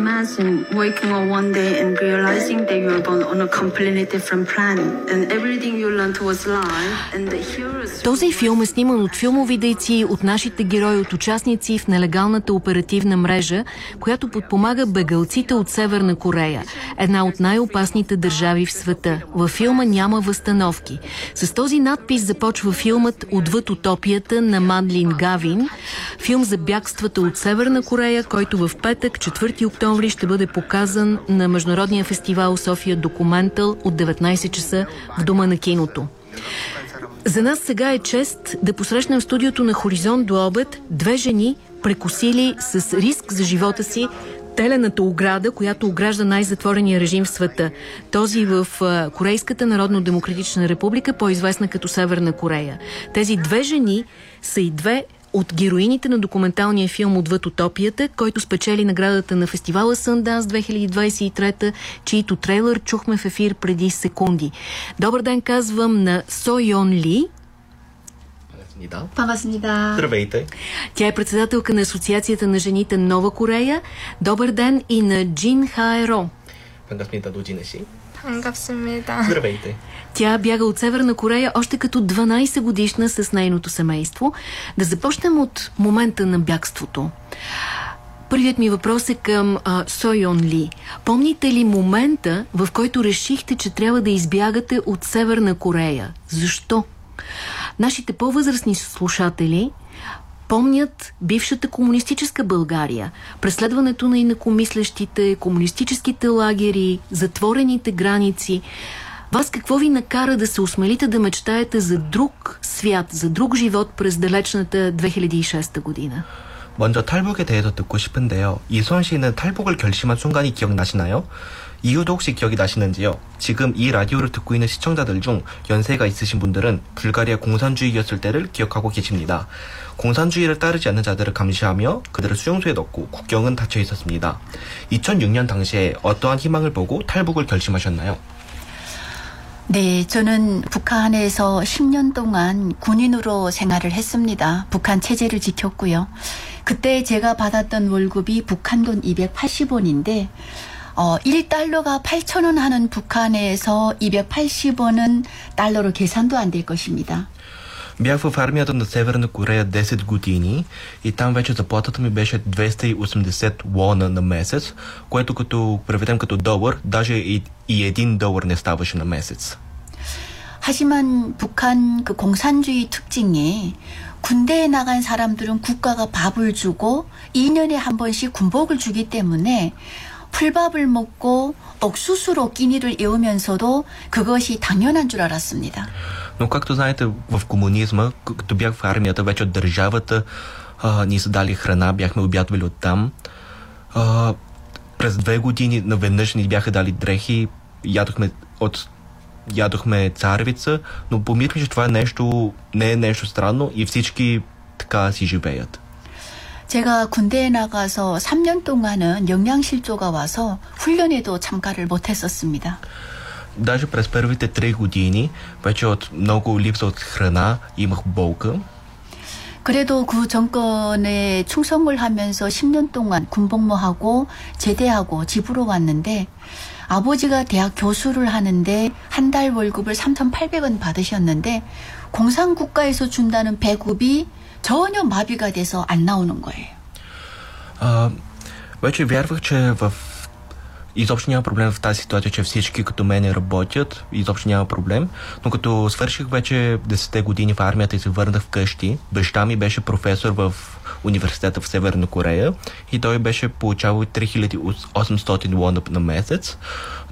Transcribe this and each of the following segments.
imagine waking up one day and realizing that you were born on a completely different planet and everything you learned was lie and the heroes... Този филм е сниман от филмови дейци, от нашите герои, от участници в нелегалната оперативна мрежа, която подпомага бегалците от Северна Корея, една от най-опасните държави в света. Във филма няма възстановки. С този надпис започва филмът Отвъд утопията на Мадлин Гавин, филм за бягствата от Северна Корея, който в петък, 4 октомври, ще бъде показан на Международния фестивал София Документал от 19 часа в Дома на киното. За нас сега е чест да посрещнем в студиото на Хоризонт до обед две жени, прекусили с риск за живота си телената ограда, която огражда най-затворения режим в света. Този в Корейската народно-демократична република, по-известна като Северна Корея. Тези две жени са и две от героините на документалния филм Отвъд утопията, който спечели наградата на фестивала Сънданс 2023, чието трейлър чухме в ефир преди секунди. Добър ден казвам на Со Йон Ли, 반갑습니다. 반갑습니다. Здравейте. Тя е председателка на Асоциацията на жените Нова Корея. Добър ден и на Джин Хаеро. 반갑습니다. 노진혜 씨. 반갑습니다. Здравейте. Тя бяга от Северна Корея още като 12 годишна с нейното семейство. Да започнем от момента на бягството. Първият ми въпрос е към а, Сойон Ли. Помните ли момента, в който решихте, че трябва да избягате от Северна Корея? Защо? Нашите по-възрастни слушатели помнят бившата комунистическа България, преследването на инакомислещите, комунистическите лагери, затворените граници. Вас какво ви накара да се осмелите да мечтаете за друг свят, за друг живот през далечната 2006 година? 먼저 탈북에 대해서 듣고 싶은데요. 이수원 씨는 탈북을 결심한 순간이 기억나시나요? 이유도 혹시 기억이 나시는지요? 지금 이 라디오를 듣고 있는 시청자들 중 연세가 있으신 분들은 불가리아 공산주의였을 때를 기억하고 계십니다. 공산주의를 따르지 않는 자들을 감시하며 그들을 수용소에 넣고 국경은 닫혀 있었습니다. 2006년 당시에 어떠한 희망을 보고 탈북을 결심하셨나요? 네, 저는 북한에서 10년 동안 군인으로 생활을 했습니다. 북한 체제를 지켰고요. 그때 제가 받았던 월급이 북한 돈 280원인데 어, 1달러가 8,000원 하는 북한에서 280원은 달러로 계산도 안 될 것입니다. Бях в армията на Северна Корея 10 години и там вече заплатата ми беше 280 лона на месец, което като преведем като долар, даже и, и 1 долар не ставаше на месец. 하지만 북한 그 공산주의 특징이 군대에 나간 사람들은 국가가 밥을 주고 2년에 한 번씩 군복을 주기 때문에 풀밥을 먹고 옥수수로 끼니를 이으면서도 그것이 당연한 줄 알았습니다. Но както знаете, в комунизма, като бях в армията, вече от държавата а, ни са дали храна, бяхме обядвали от там. А, през две години наведнъж ни бяха дали дрехи, ядохме от ядохме царевица, но помислих, че това е нещо, не е нещо странно и всички така си живеят. 제가 군대에 나가서 3년 동안은 영양실조가 와서 훈련에도 참가를 못했었습니다. Даже през първите три години, вече от много липса от храна, имах болка. 그래도 그 정권에 충성을 하면서 10년 동안 군복무하고 제대하고 집으로 왔는데 아버지가 대학 교수를 하는데 한 달 월급을 3,800원 받으셨는데 공산국가에서 준다는 배급이 전혀 마비가 돼서 안 나오는 거예요. А, вече вярвах, че в изобщо няма проблем в тази ситуация, че всички като мене работят, изобщо няма проблем, но като свърших вече 10 години в армията и се върнах вкъщи, баща ми беше професор в университета в Северна Корея и той беше получавал 3800 лона на месец,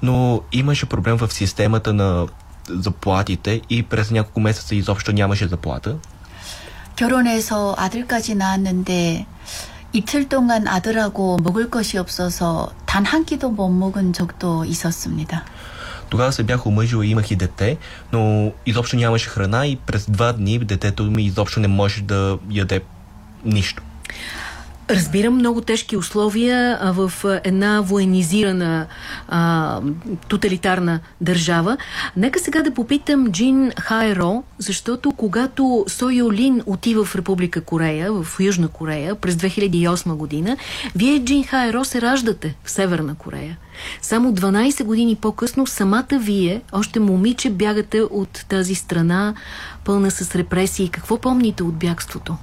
но имаше проблем в системата на заплатите и през няколко месеца изобщо нямаше заплата. 결혼해서 아들까지 낳았는데 이틀 동안 아들하고 먹을 것이 없어서 단 한 끼도 못 먹은 적도 있었습니다. Тогава се бях омъжила и имах и дете, но изобщо нямаше храна и през два дни детето ми изобщо не може да яде нищо. Разбирам много тежки условия в една военизирана а, тоталитарна държава. Нека сега да попитам Джин Хайро, защото когато Сойо Лин отива в Република Корея, в Южна Корея, през 2008 година, вие, Джин Хайро, се раждате в Северна Корея. Само 12 години по-късно самата вие, още момиче, бягате от тази страна, пълна с репресии. Какво помните от бягството?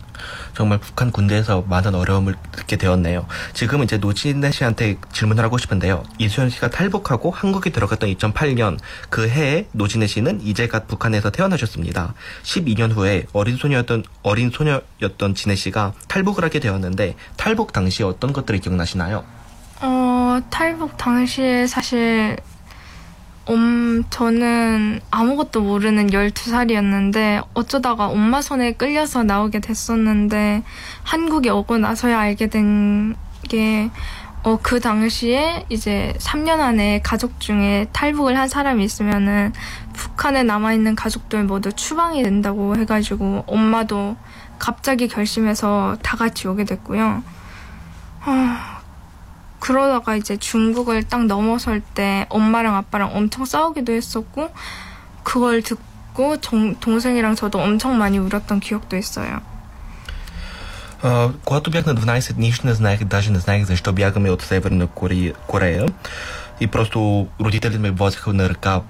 정말 북한 군대에서 많은 어려움을 겪게 되었네요. 지금 이제 노진네 씨한테 질문을 하고 싶은데요. 이수연 씨가 탈북하고 한국에 들어갔던 2008년 그 해에 노진네 씨는 이제 갓 북한에서 태어나셨습니다. 12년 후에 어린 소녀였던 어린 소녀였던 진혜 씨가 탈북을 하게 되었는데 탈북 당시 어떤 것들이 기억나시나요? 어, 탈북 당시에 사실 음, 저는 아무것도 모르는 12살이었는데 어쩌다가 엄마 손에 끌려서 나오게 됐었는데 한국에 오고 나서야 알게 된 게 어, 그 당시에 이제 3년 안에 가족 중에 탈북을 한 사람이 있으면은 북한에 남아있는 가족들 모두 추방이 된다고 해가지고 엄마도 갑자기 결심해서 다 같이 오게 됐고요. 아, 그러다가 이제 중국을 딱 넘어설 때 엄마랑 아빠랑 엄청 싸우기도 했었고 그걸 듣고 동, 동생이랑 저도 엄청 많이 울었던 기억도 있어요. А, когато бях на 12 дни, не знаех, даже не знаех защо бягаме от Северна Корея, Корея. И просто родителите ме возеха на ръка.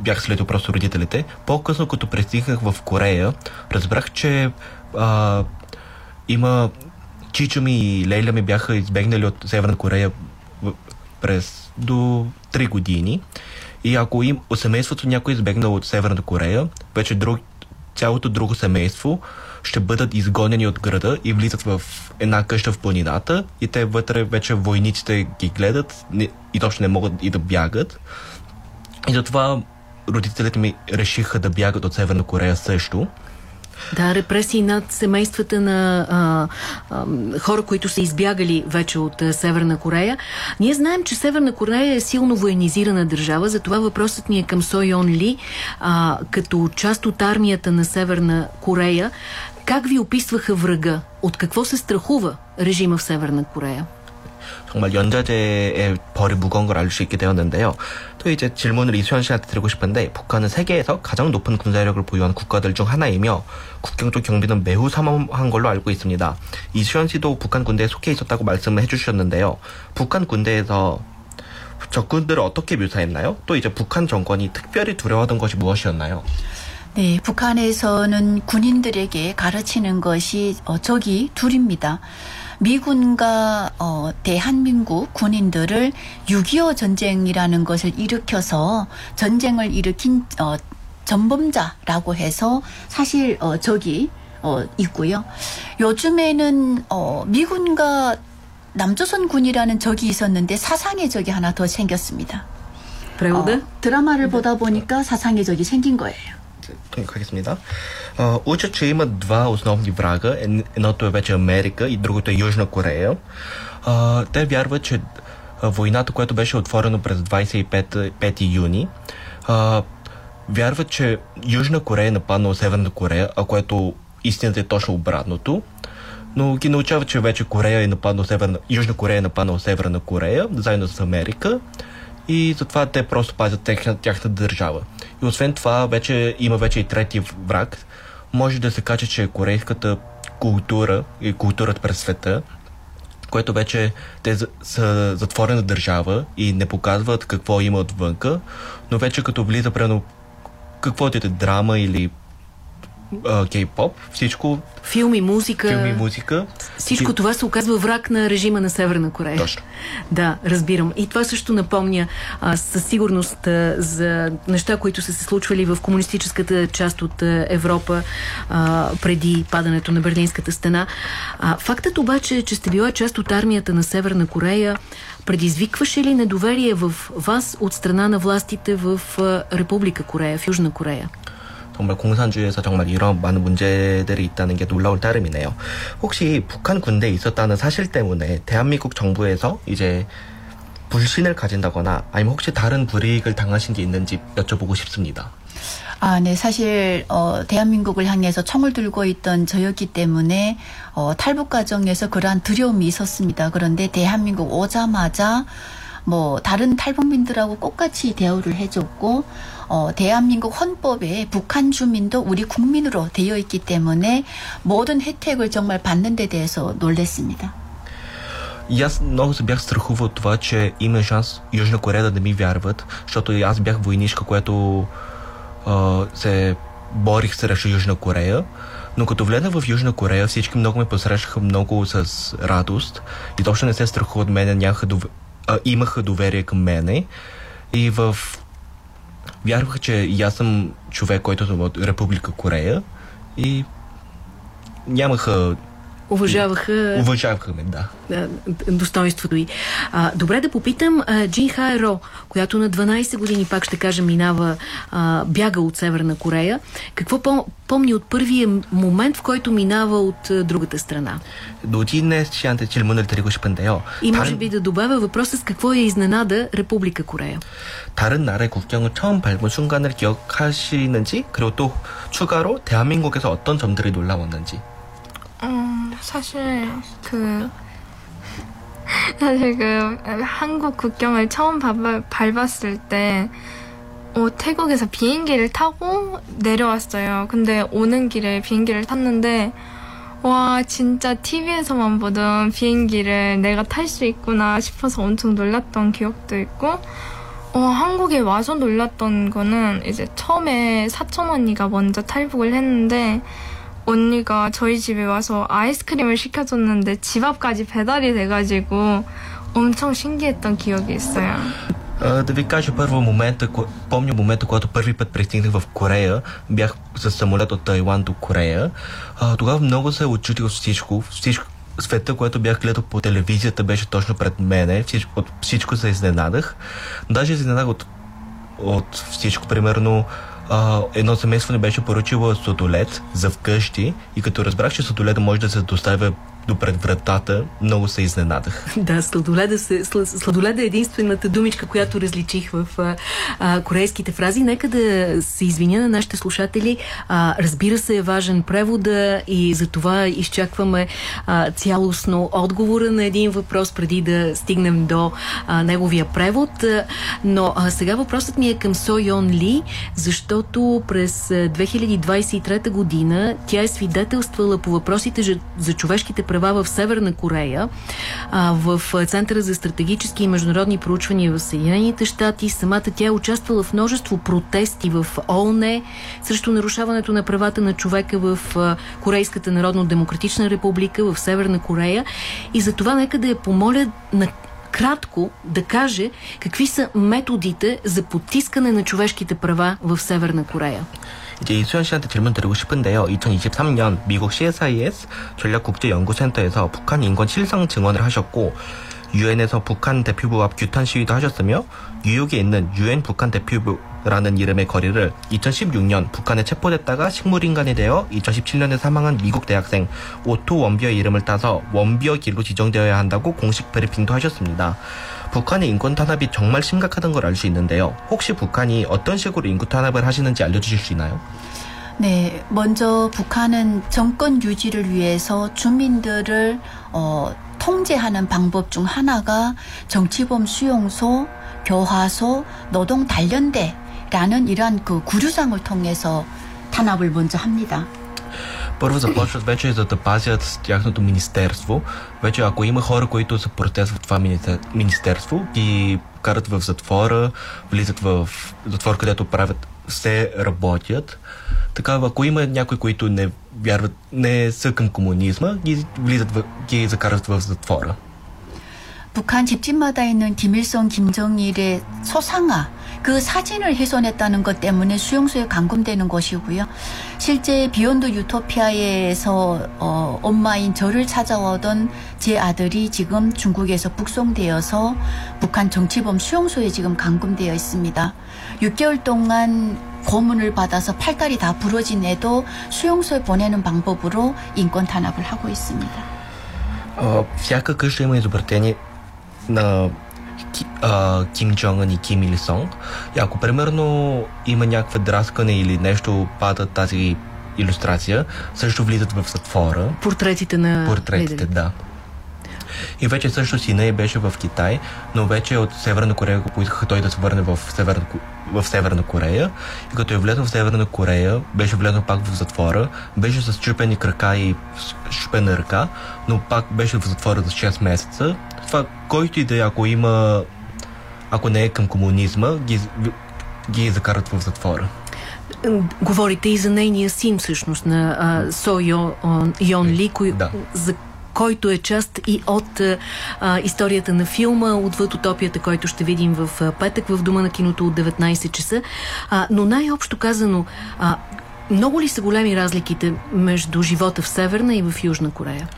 Бях следил просто родителите. По-късно, като пристигнах в Корея, разбрах, че а, има Чичо ми и Лейля ми бяха избегнали от Северна Корея през до 3 години. И ако им от семейството някой е избегнал от Северна Корея, вече друг, цялото друго семейство ще бъдат изгонени от града и влизат в една къща в планината и те вътре вече войниците ги гледат не, и точно не могат и да бягат. И затова родителите ми решиха да бягат от Северна Корея също. Да, репресии над семействата на а, а, хора, които са избягали вече от а, Северна Корея. Ние знаем, че Северна Корея е силно военизирана държава, затова въпросът ми е към Сой Йон Ли, а, като част от армията на Северна Корея. Как ви описваха врага? От какво се страхува режима в Северна Корея? 정말 연좌제의 벌이 무거운 걸 알 수 있게 되었는데요. 또 이제 질문을 이수연 씨한테 드리고 싶은데 북한은 세계에서 가장 높은 군사력을 보유한 국가들 중 하나이며 국경 쪽 경비는 매우 삼엄한 걸로 알고 있습니다. 이수연 씨도 북한 군대에 속해 있었다고 말씀을 해주셨는데요. 북한 군대에서 적군들을 어떻게 묘사했나요? 또 이제 북한 정권이 특별히 두려워하던 것이 무엇이었나요? 네, 북한에서는 군인들에게 가르치는 것이 어, 적이 둘입니다. 미군과 어, 대한민국 군인들을 6.25 전쟁이라는 것을 일으켜서 전쟁을 일으킨 어, 전범자라고 해서 사실 어, 적이 어, 있고요. 요즘에는 어, 미군과 남조선군이라는 적이 있었는데 사상의 적이 하나 더 생겼습니다. 브레우드 어, 드라마를 네. 보다 보니까 사상의 적이 생긴 거예요. 통역하겠습니다. Uh, учат, че има два основни врага. Ед- Едното е вече Америка и другото е Южна Корея. Uh, те вярват, че а, войната, която беше отворена през 25 5 юни, uh, вярват, че Южна Корея е нападнала Северна Корея, а което истината е точно обратното. Но ги научават, че вече Корея е нападнала Северна, Южна Корея е нападнала Северна Корея, заедно с Америка. И затова те просто пазят тяхна, тяхната държава. И освен това, вече има вече и трети враг. Може да се каже, че корейската култура и културата през света, което вече те са затворена държава и не показват какво има отвънка, но вече като влиза прено каквото е драма или кей-поп, всичко, Филми, музика. филми, музика. Всичко това се оказва враг на режима на Северна Корея. Точно. Да, разбирам. И това също напомня а, със сигурност а, за неща, които са се случвали в комунистическата част от а, Европа а, преди падането на Берлинската стена. А, фактът обаче, че сте била част от армията на Северна Корея, предизвикваше ли недоверие в вас от страна на властите в а, Република Корея, в Южна Корея? 정말 공산주의에서 정말 이런 많은 문제들이 있다는 게 놀라울 따름이네요. 혹시 북한 군대에 있었다는 사실 때문에 대한민국 정부에서 이제 불신을 가진다거나 아니면 혹시 다른 불이익을 당하신 게 있는지 여쭤보고 싶습니다. 아, 네. 사실 어 대한민국을 향해서 총을 들고 있던 저였기 때문에 어 탈북 과정에서 그러한 두려움이 있었습니다. 그런데 대한민국 오자마자 뭐 다른 탈북민들하고 똑같이 대우를 해줬고 어 대한민국 헌법에 북한 주민도 우리 국민으로 되어 있기 때문에 모든 혜택을 정말 받는 데 대해서 놀랬습니다. И аз много се бях страхувал от това, че има шанс Южна Корея да не ми вярват, защото и аз бях войнишка, която а, се борих срещу Южна Корея. Но като влезна в Южна Корея, всички много ме посрещаха много с радост и точно не се страхуват от мене, нямаха дов... а, имаха доверие към мене. И в... Вярваха, че и аз съм човек, който съм от Република Корея и нямаха... Уважаваха Уважаваха ме, да. а, достоинството й. А, добре да попитам а, Джин Хайро, която на 12 години, пак ще кажа, минава, а, бяга от Северна Корея. Какво по- помни от първия момент, в който минава от а, другата страна? 노진네 씨한테 질문을 드리고 싶은데요. И може 다른- би да добавя въпроса с какво я изненада Република Корея. 다른 나라의 국경을 처음 밟은 순간을 기억하시는지 그리고 또 추가로 대한민국에서 어떤 점들이 놀라웠는지 어, 사실 그 사실 그 한국 국경을 처음 밟았을 때 어, 태국에서 비행기를 타고 내려왔어요. 근데 오는 길에 비행기를 탔는데 와 진짜 TV에서만 보던 비행기를 내가 탈 수 있구나 싶어서 엄청 놀랐던 기억도 있고 어, 한국에 와서 놀랐던 거는 이제 처음에 사촌 언니가 먼저 탈북을 했는데 언니가 저희 집에 와서 아이스크림을 시켜줬는데 집 앞까지 배달이 돼가지고 엄청 신기했던 기억이 있어요. А, да ви кажа първо момента, ко- помня момента, когато първи път пристигнах в Корея, бях с самолет от Тайланд до Корея. А, тогава много се очудих от всичко, всичко света, което бях гледал по телевизията, беше точно пред мене. Всичко, от всичко се изненадах. Даже се изненадах от, от всичко. Примерно, а, едно семейство не беше поръчило сладолет за вкъщи и като разбрах, че сладолета може да се доставя до пред вратата, много се изненадах. Да, сладоледа, се, сла- сладоледа е единствената думичка, която различих в а, а, корейските фрази. Нека да се извиня на нашите слушатели. А, разбира се, е важен превода и за това изчакваме а, цялостно отговора на един въпрос, преди да стигнем до а, неговия превод. Но а, сега въпросът ми е към Со Йон Ли, защото през а, 2023 година тя е свидетелствала по въпросите за човешките права в Северна Корея, а, в Центъра за стратегически и международни проучвания в Съединените щати. Самата тя е участвала в множество протести в ООН срещу нарушаването на правата на човека в а, Корейската народно-демократична република в Северна Корея. И за това нека да я помоля на кратко да каже какви са методите за потискане на човешките права в Северна Корея. 이제 이수연 씨한테 질문 드리고 싶은데요. 2023년 미국 CSIS 전략국제연구센터에서 북한 인권 실상 증언을 하셨고 유엔에서 북한 대표부 앞 규탄 시위도 하셨으며 뉴욕에 있는 유엔 북한 대표부 라는 이름의 거리를 2016년 북한에 체포됐다가 식물인간이 되어 2017년에 사망한 미국 대학생 오토 원비어의 이름을 따서 원비어 길로 지정되어야 한다고 공식 브리핑도 하셨습니다. 북한의 인권 탄압이 정말 심각하다는 걸알 수 있는데요. 혹시 북한이 어떤 식으로 인권 탄압을 하시는지 알려주실 수 있나요? 네, 먼저 북한은 정권 유지를 위해서 주민들을 어, 통제하는 방법 중 하나가 정치범 수용소, 교화소, 노동 단련대 라는 이러한 그 구류장을 통해서 탄압을 먼저 합니다. Първо започват вече за да пазят тяхното министерство. Вече ако има хора, които са протест в това министер- министерство, ги карат в затвора, влизат в затвор, където правят все работят. Така, ако има някои, които не вярват, не са към комунизма, ги влизат, в, ги закарат в затвора. 북한 집집마다 있는 김일성, 김정일의 소상화 그 사진을 훼손했다는 것 때문에 수용소에 감금되는 것이고요. 실제 비욘드 유토피아에서 어, 엄마인 저를 찾아오던 제 아들이 지금 중국에서 북송되어서 북한 정치범 수용소에 지금 감금되어 있습니다. 6개월 동안 고문을 받아서 팔다리 다 부러진 애도 수용소에 보내는 방법으로 인권 탄압을 하고 있습니다. А, всяка къща има изобретение на Ки, а, Ким Джонг Ун и Ким Ил Сонг. И ако примерно има някаква драскане или нещо пада тази иллюстрация, също влизат в затвора. Портретите на Портретите, лидерите. да. И вече също си не беше в Китай, но вече от Северна Корея го поискаха той да се върне в Северна, в Северна Корея. И като е влезнал в Северна Корея, беше влезнал пак в затвора, беше с чупени крака и с чупена ръка, но пак беше в затвора за 6 месеца. Това, който и да е, ако има, ако не е към комунизма, ги, ги закарат в затвора. Говорите и за нейния син, всъщност, на а, Со Йон, Йон Ли, кой, Да. за който е част и от а, историята на филма, отвъд утопията, който ще видим в а, петък в Дома на киното от 19 часа. А, но най-общо казано, а, много ли са големи разликите между живота в Северна и в Южна Корея?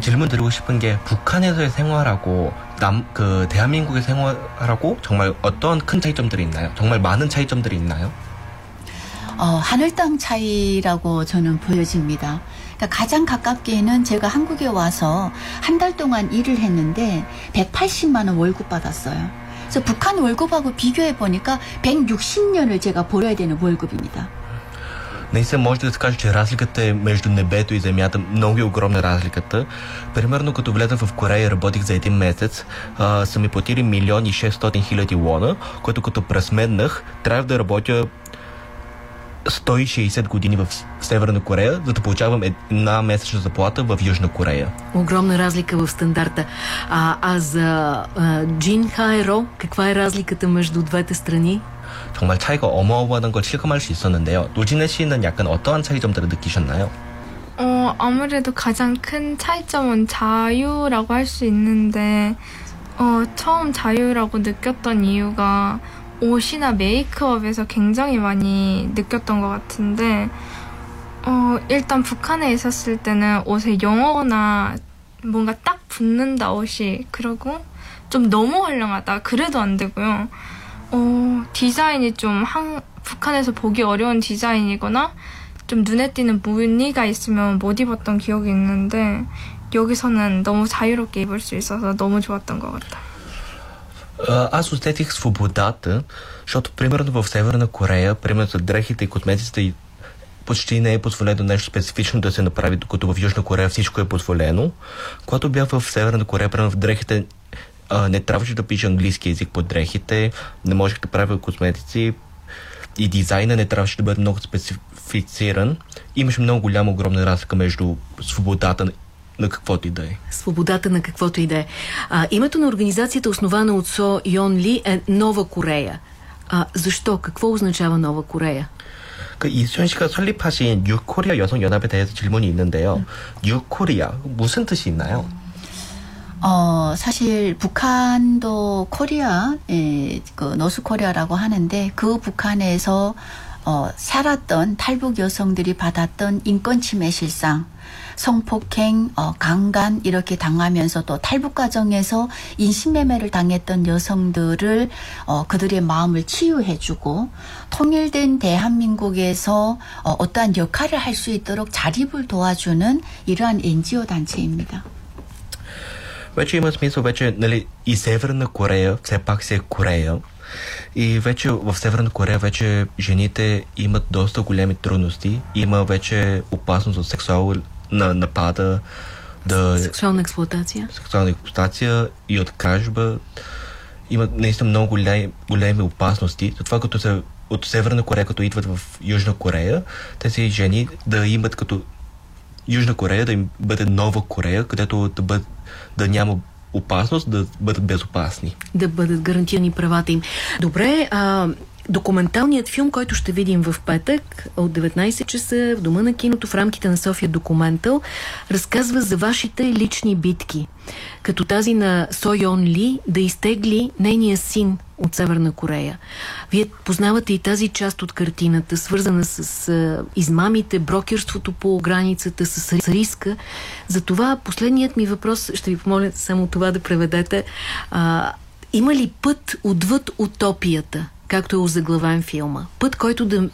질문 드리고 싶은 게 북한에서의 생활하고 남 그 대한민국의 생활하고 정말 어떤 큰 차이점들이 있나요? 정말 많은 차이점들이 있나요? 어, 하늘 땅 차이라고 저는 보여집니다. 그러니까 가장 가깝게는 제가 한국에 와서 한 달 동안 일을 했는데 180만 원 월급 받았어요. 그래서 북한 월급하고 비교해 보니까 160년을 제가 벌어야 되는 월급입니다. Наистина може да се каже, че разликата е между небето и земята. Много е огромна разликата. Примерно като влезах в Корея и работих за един месец, а, са ми платили милион и 600 хиляди лона, което като пресметнах, трябва да работя 160 години в Северна Корея, за да получавам една месечна заплата в Южна Корея. Огромна разлика в стандарта. А, а за а, Джин Хайро, каква е разликата между двете страни? 정말 차이가 어마어마한 걸 실감할 수 있었는데요. 노진혜 씨는 약간 어떠한 차이점들을 느끼셨나요? 어, 아무래도 가장 큰 차이점은 자유라고 할 수 있는데, 어, 처음 자유라고 느꼈던 이유가 옷이나 메이크업에서 굉장히 많이 느꼈던 것 같은데, 어, 일단 북한에 있었을 때는 옷에 영어나 뭔가 딱 붙는다 옷이, 그리고 좀 너무 헐렁하다. 그래도 안 되고요. 어, 디자인이 좀 한, 북한에서 보기 어려운 디자인이거나 좀 눈에 띄는 무늬가 있으면 못 입었던 기억이 있는데 여기서는 너무 자유롭게 입을 수 있어서 너무 좋았던 것 같아요. Аз усетих свободата, защото примерно в Северна Корея, примерно за дрехите и косметиците и почти не е позволено нещо специфично да се направи, докато в Южна Корея всичко е позволено. Когато бях в Северна Корея, примерно в дрехите а, не трябваше да пише английски язик под дрехите, не можех да правя косметици и дизайна не трябваше да бъде много специфициран. Имаше много голяма, огромна разлика между свободата на- на каквото и да е. Свободата на каквото и да е. А, името на организацията, основана от Со Йон Ли, е Нова Корея. А, защо? Какво означава Нова Корея? 그 이수현 씨가 설립하신 뉴코리아 여성연합에 대해서 질문이 있는데요. 뉴코리아 무슨 뜻이 있나요? 어, 사실 북한도 코리아, 예, 그 노스 코리아라고 하는데 그 북한에서 어, 살았던 탈북 여성들이 받았던 인권 침해 실상, 성폭행, 어, 강간 이렇게 당하면서 또 탈북 과정에서 인신매매를 당했던 여성들을 어, 그들의 마음을 치유해주고 통일된 대한민국에서 어, 어떠한 역할을 할 수 있도록 자립을 도와주는 이러한 NGO 단체입니다. Вече има смисъл, вече нали, и Северна Корея все пак се е Корея. И вече в Северна Корея вече жените имат доста големи трудности. Има вече опасност от сексуална напада, да, Сексуална експлуатация? сексуална експлуатация и от кражба. Има наистина много големи, големи опасности. Затова като се от Северна Корея, като идват в Южна Корея, тези жени да имат като Южна Корея да им бъде нова Корея, където да, бъд, да няма опасност, да бъдат безопасни. да бъдат гарантирани правата им. Добре, а, документалният филм, който ще видим в петък от 19 часа в Дома на киното в рамките на София Документал, разказва за вашите лични битки. Като тази на Со Йон Ли да изтегли нейния син от Северна Корея. Вие познавате и тази част от картината, свързана с а, измамите, брокерството по границата, с риска. Затова последният ми въпрос, ще ви помоля само това да преведете. А, има ли път отвъд утопията, както е озаглавен филма? Път, който да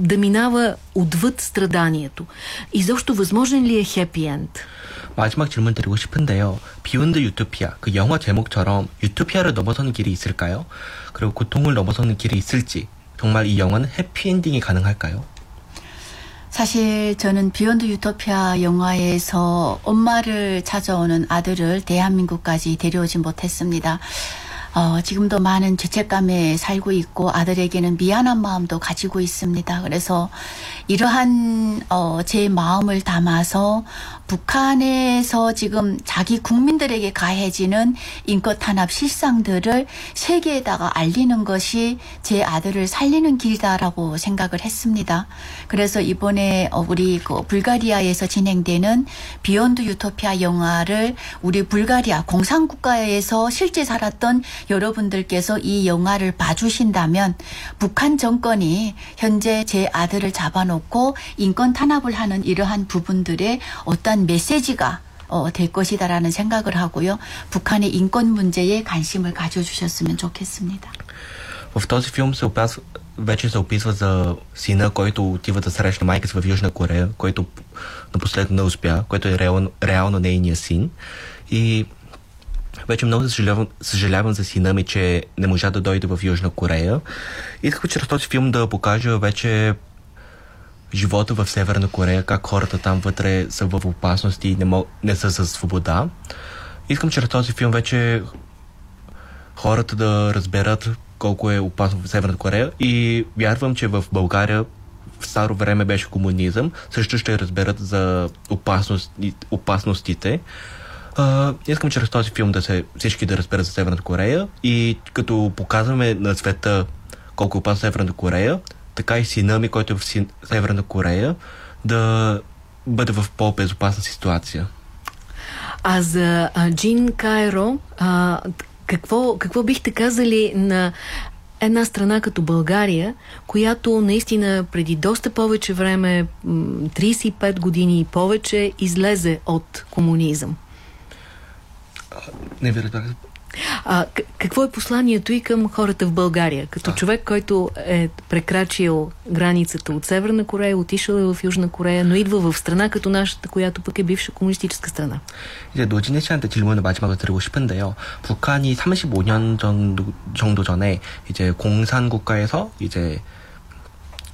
да минава отвъд страданието. Изобщо възможен ли е хепи енд? 마지막 질문 드리고 싶은데요. 비욘드 유토피아, 그 영화 제목처럼 유토피아를 넘어서는 길이 있을까요? 그리고 고통을 넘어서는 길이 있을지, 정말 이 영화는 해피엔딩이 가능할까요? 사실 저는 비욘드 유토피아 영화에서 엄마를 찾아오는 아들을 대한민국까지 데려오지 못했습니다. 어, 지금도 많은 죄책감에 살고 있고 아들에게는 미안한 마음도 가지고 있습니다. 그래서 이러한 어, 제 마음을 담아서 북한에서 지금 자기 국민들에게 가해지는 인권 탄압 실상들을 세계에다가 알리는 것이 제 아들을 살리는 길다라고 생각을 했습니다. 그래서 이번에 어, 우리 그 불가리아에서 진행되는 비욘드 유토피아 영화를 우리 불가리아 공산국가에서 실제 살았던 여러분들께서 이 영화를 봐주신다면 북한 정권이 현재 제 아들을 잡아놓고 인권 탄압을 하는 이러한 부분들의 어떤 메시지가 어, 될 것이다라는 생각을 하고요. 북한의 인권 문제에 관심을 가져주셨으면 좋겠습니다. В този филм се описва, вече се описва за сина, който отива да срещне майка си в Южна Корея, който напоследно не успя, който е реално, реално нейния син. И вече много съжалявам, съжалявам за сина ми, че не можа да дойде в Южна Корея. Исках чрез този филм да покажа вече живота в Северна Корея, как хората там вътре са в опасност и не, мог, не са за свобода. Искам чрез този филм вече хората да разберат колко е опасно в Северна Корея и вярвам, че в България в старо време беше комунизъм, също ще разберат за опасност, опасностите. Uh, искам чрез този филм да се всички да разберат за Северна Корея и като показваме на света колко е опасна Северна Корея, така и сина ми, който е в Северна Корея, да бъде в по-безопасна ситуация. А за Джин Кайро, а, какво, какво бихте казали на една страна като България, която наистина преди доста повече време, 35 години и повече, излезе от комунизъм? Не ви разбрах. А, какво е посланието и към хората в България? Като а. човек, който е прекрачил границата от Северна Корея, отишъл е в Южна Корея, но идва в страна като нашата, която пък е бивша комунистическа страна. 이제 노진혜 씨한테 질문을 마지막으로 드리고 싶은데요. 북한이 35년 정도, 정도 전에 이제 공산 국가에서 이제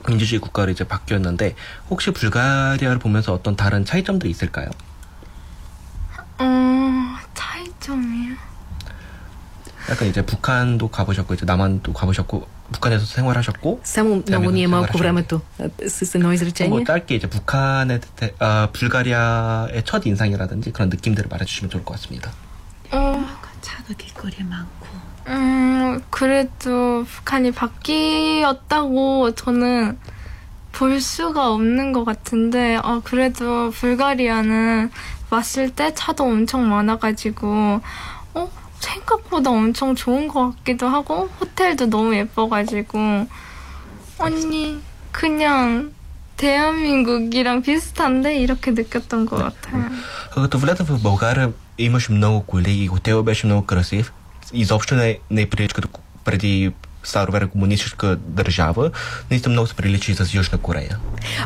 민주주의 국가로 이제 바뀌었는데 혹시 불가리아를 보면서 어떤 다른 차이점들이 있을까요? 약간 이제 북한도 가보셨고 이제 남한도 가보셨고 북한에서 생활하셨고 Само много ни е малко времето с едно изречение. 뭐 짧게 이제 북한의 아, 불가리아의 첫 인상이라든지 그런 느낌들을 말해주시면 좋을 것 같습니다. 어, 자극일거리 많고. 음, 그래도 북한이 바뀌었다고 저는 볼 수가 없는 것 같은데, 어, 그래도 불가리아는 왔을 때 차도 엄청 많아가지고, 어, 생각보다 엄청 좋은 것 같기도 하고 호텔도 너무 예뻐가지고 언니 그냥 대한민국이랑 비슷한데 이렇게 느꼈던 것 같아요. Като влезе в България имаше много коли и хотел беше много красив. Изобщо не, не е прилича като преди старо време комунистическа държава, наистина много се приличи с Южна Корея.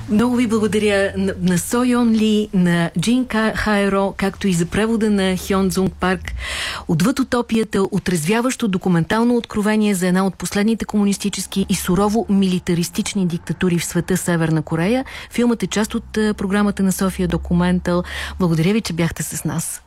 Много ви благодаря на, на Сойон Ли, на Джин Хайро, както и за превода на Хьон Цунг Парк. Отвъд утопията, отрезвяващо документално откровение за една от последните комунистически и сурово милитаристични диктатури в света Северна Корея. Филмът е част от програмата на София Документал. Благодаря ви, че бяхте с нас.